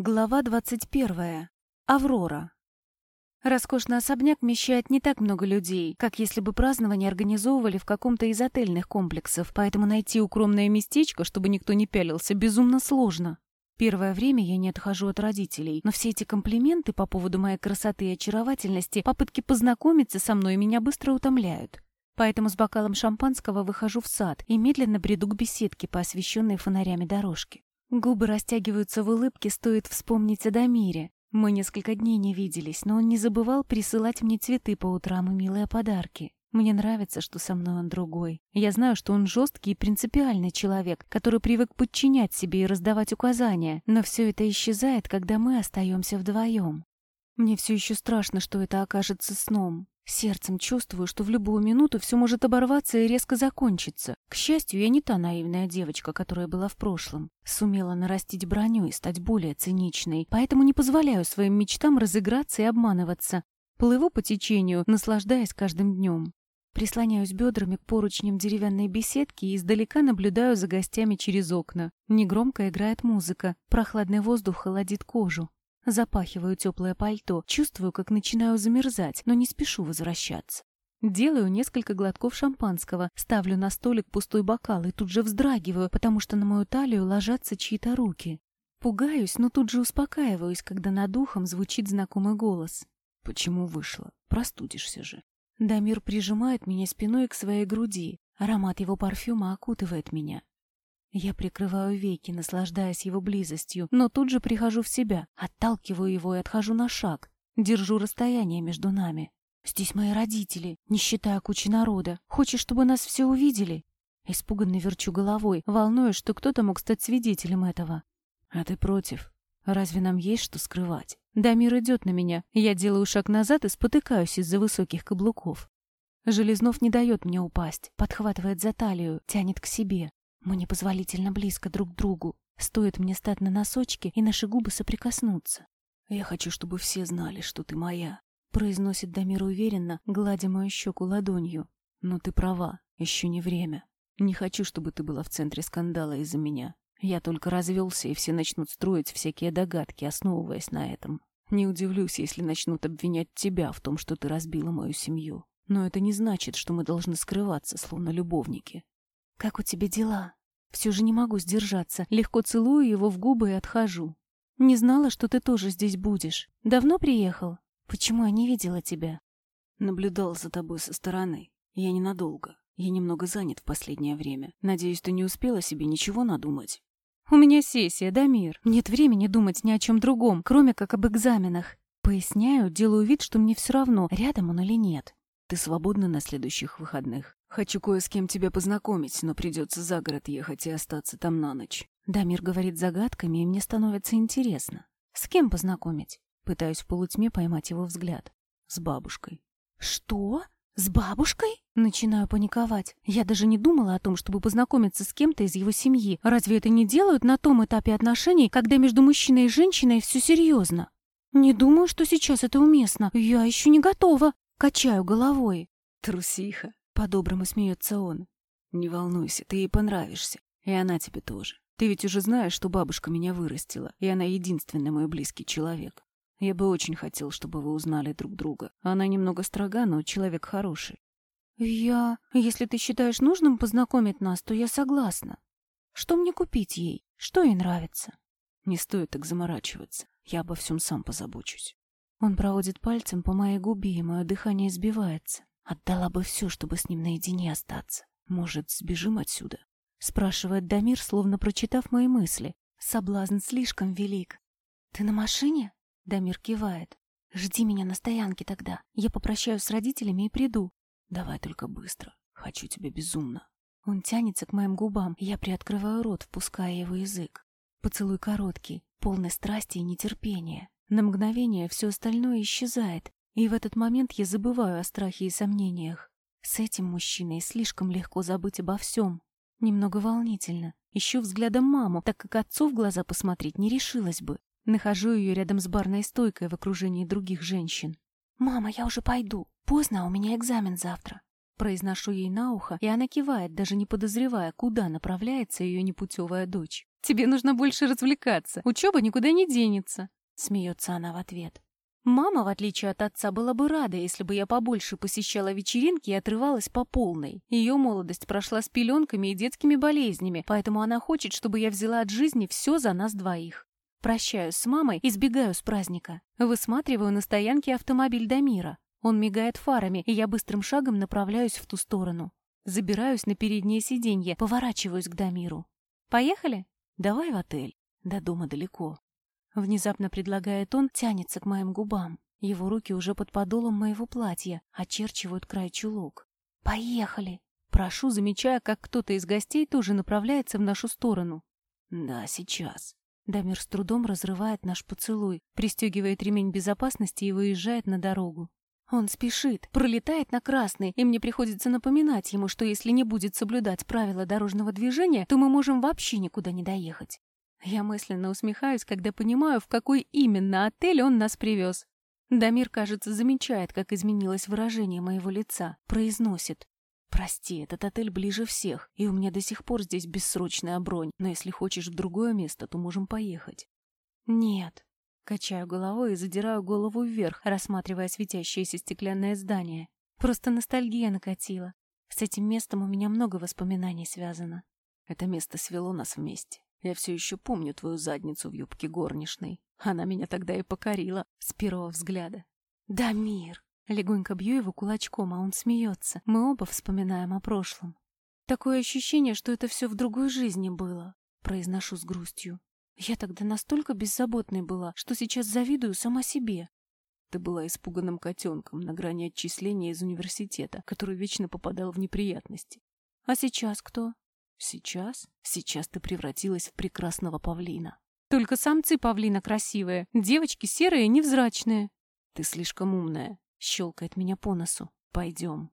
Глава 21. Аврора. Роскошный особняк вмещает не так много людей, как если бы празднование организовывали в каком-то из отельных комплексов, поэтому найти укромное местечко, чтобы никто не пялился, безумно сложно. Первое время я не отхожу от родителей, но все эти комплименты по поводу моей красоты и очаровательности, попытки познакомиться со мной меня быстро утомляют. Поэтому с бокалом шампанского выхожу в сад и медленно бреду к беседке по освещенной фонарями дорожке. Губы растягиваются в улыбке, стоит вспомнить о Дамире. Мы несколько дней не виделись, но он не забывал присылать мне цветы по утрам и милые подарки. Мне нравится, что со мной он другой. Я знаю, что он жесткий и принципиальный человек, который привык подчинять себе и раздавать указания, но все это исчезает, когда мы остаемся вдвоем. Мне все еще страшно, что это окажется сном. Сердцем чувствую, что в любую минуту все может оборваться и резко закончиться. К счастью, я не та наивная девочка, которая была в прошлом. Сумела нарастить броню и стать более циничной, поэтому не позволяю своим мечтам разыграться и обманываться. Плыву по течению, наслаждаясь каждым днем. Прислоняюсь бедрами к поручням деревянной беседки и издалека наблюдаю за гостями через окна. Негромко играет музыка, прохладный воздух холодит кожу. Запахиваю теплое пальто, чувствую, как начинаю замерзать, но не спешу возвращаться. Делаю несколько глотков шампанского, ставлю на столик пустой бокал и тут же вздрагиваю, потому что на мою талию ложатся чьи-то руки. Пугаюсь, но тут же успокаиваюсь, когда над ухом звучит знакомый голос. «Почему вышла? Простудишься же». Дамир прижимает меня спиной к своей груди. Аромат его парфюма окутывает меня. Я прикрываю веки, наслаждаясь его близостью, но тут же прихожу в себя, отталкиваю его и отхожу на шаг. Держу расстояние между нами. Здесь мои родители, не считая кучи народа. Хочешь, чтобы нас все увидели? Испуганно верчу головой, волнуюсь, что кто-то мог стать свидетелем этого. А ты против? Разве нам есть что скрывать? Дамир идет на меня. Я делаю шаг назад и спотыкаюсь из-за высоких каблуков. Железнов не дает мне упасть, подхватывает за талию, тянет к себе. Мы непозволительно близко друг к другу. Стоит мне стать на носочки, и наши губы соприкоснутся. «Я хочу, чтобы все знали, что ты моя», — произносит Дамир уверенно, гладя мою щеку ладонью. «Но ты права, еще не время. Не хочу, чтобы ты была в центре скандала из-за меня. Я только развелся, и все начнут строить всякие догадки, основываясь на этом. Не удивлюсь, если начнут обвинять тебя в том, что ты разбила мою семью. Но это не значит, что мы должны скрываться, словно любовники. «Как у тебя дела?» Все же не могу сдержаться. Легко целую его в губы и отхожу. «Не знала, что ты тоже здесь будешь. Давно приехал? Почему я не видела тебя?» «Наблюдал за тобой со стороны. Я ненадолго. Я немного занят в последнее время. Надеюсь, ты не успела себе ничего надумать?» «У меня сессия, Дамир. Нет времени думать ни о чем другом, кроме как об экзаменах. Поясняю, делаю вид, что мне все равно, рядом он или нет. Ты свободна на следующих выходных? Хочу кое с кем тебя познакомить, но придется за город ехать и остаться там на ночь. Дамир говорит загадками, и мне становится интересно. С кем познакомить? Пытаюсь в полутьме поймать его взгляд. С бабушкой. Что? С бабушкой? Начинаю паниковать. Я даже не думала о том, чтобы познакомиться с кем-то из его семьи. Разве это не делают на том этапе отношений, когда между мужчиной и женщиной все серьезно? Не думаю, что сейчас это уместно. Я еще не готова. Качаю головой. Трусиха. По-доброму смеется он. Не волнуйся, ты ей понравишься. И она тебе тоже. Ты ведь уже знаешь, что бабушка меня вырастила, и она единственный мой близкий человек. Я бы очень хотел, чтобы вы узнали друг друга. Она немного строга, но человек хороший. Я... Если ты считаешь нужным познакомить нас, то я согласна. Что мне купить ей? Что ей нравится? Не стоит так заморачиваться. Я обо всем сам позабочусь. Он проводит пальцем по моей губе, и мое дыхание сбивается. Отдала бы все, чтобы с ним наедине остаться. Может, сбежим отсюда? Спрашивает Дамир, словно прочитав мои мысли. Соблазн слишком велик. Ты на машине? Дамир кивает. Жди меня на стоянке тогда. Я попрощаюсь с родителями и приду. Давай только быстро. Хочу тебя безумно. Он тянется к моим губам, я приоткрываю рот, впуская его язык. Поцелуй короткий, полный страсти и нетерпения. На мгновение все остальное исчезает, и в этот момент я забываю о страхе и сомнениях. С этим мужчиной слишком легко забыть обо всем. Немного волнительно. Ищу взглядом маму, так как отцу в глаза посмотреть не решилась бы. Нахожу ее рядом с барной стойкой в окружении других женщин. «Мама, я уже пойду. Поздно, у меня экзамен завтра». Произношу ей на ухо, и она кивает, даже не подозревая, куда направляется ее непутевая дочь. Тебе нужно больше развлекаться. Учеба никуда не денется. Смеется она в ответ. Мама, в отличие от отца, была бы рада, если бы я побольше посещала вечеринки и отрывалась по полной. Ее молодость прошла с пеленками и детскими болезнями, поэтому она хочет, чтобы я взяла от жизни все за нас двоих. Прощаюсь с мамой и сбегаю с праздника. Высматриваю на стоянке автомобиль Дамира. Он мигает фарами, и я быстрым шагом направляюсь в ту сторону. Забираюсь на переднее сиденье, поворачиваюсь к Дамиру. «Поехали?» «Давай в отель. До дома далеко». Внезапно предлагает он, тянется к моим губам. Его руки уже под подолом моего платья, очерчивают край чулок. «Поехали!» Прошу, замечая, как кто-то из гостей тоже направляется в нашу сторону. «Да, сейчас». Дамир с трудом разрывает наш поцелуй, пристегивает ремень безопасности и выезжает на дорогу. Он спешит, пролетает на красный, и мне приходится напоминать ему, что если не будет соблюдать правила дорожного движения, то мы можем вообще никуда не доехать. Я мысленно усмехаюсь, когда понимаю, в какой именно отель он нас привез. Дамир, кажется, замечает, как изменилось выражение моего лица. Произносит. «Прости, этот отель ближе всех, и у меня до сих пор здесь бессрочная бронь, но если хочешь в другое место, то можем поехать». «Нет». Качаю головой и задираю голову вверх, рассматривая светящееся стеклянное здание. Просто ностальгия накатила. С этим местом у меня много воспоминаний связано. Это место свело нас вместе. Я все еще помню твою задницу в юбке горничной. Она меня тогда и покорила с первого взгляда. Да, мир. Легонько бью его кулачком, а он смеется. Мы оба вспоминаем о прошлом. Такое ощущение, что это все в другой жизни было. Произношу с грустью. Я тогда настолько беззаботной была, что сейчас завидую сама себе. Ты была испуганным котенком на грани отчисления из университета, который вечно попадал в неприятности. А сейчас кто? Сейчас? Сейчас ты превратилась в прекрасного павлина. Только самцы павлина красивые, девочки серые невзрачные. Ты слишком умная, щелкает меня по носу. Пойдем.